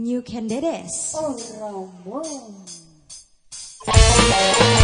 New Candidates. Oh, Romo.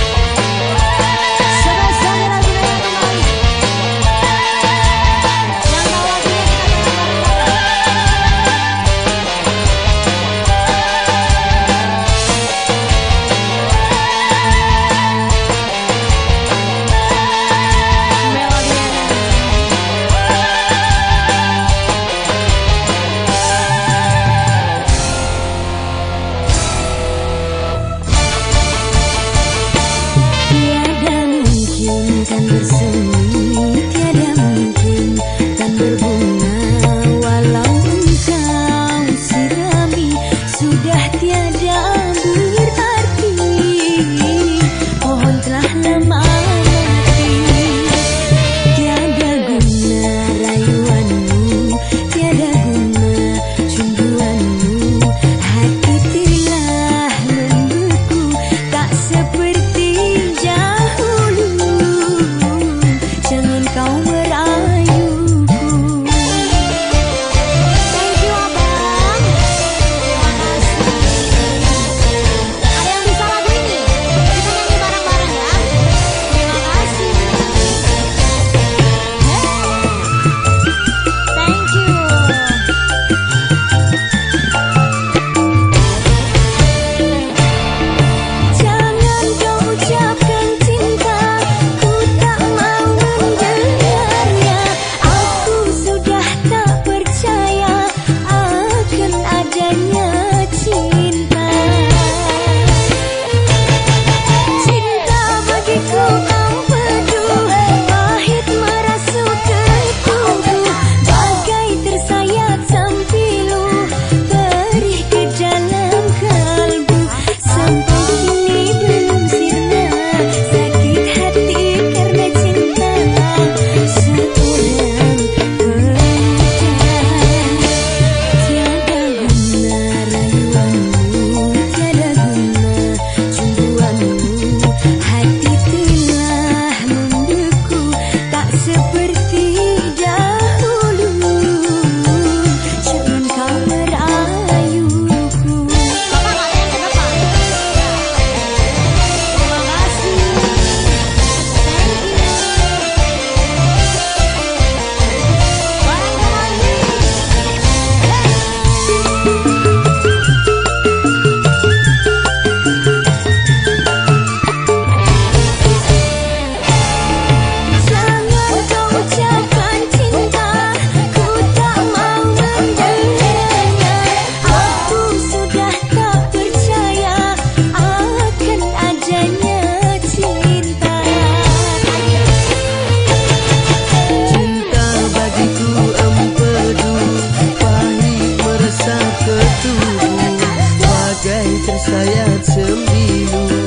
sayatzen dilu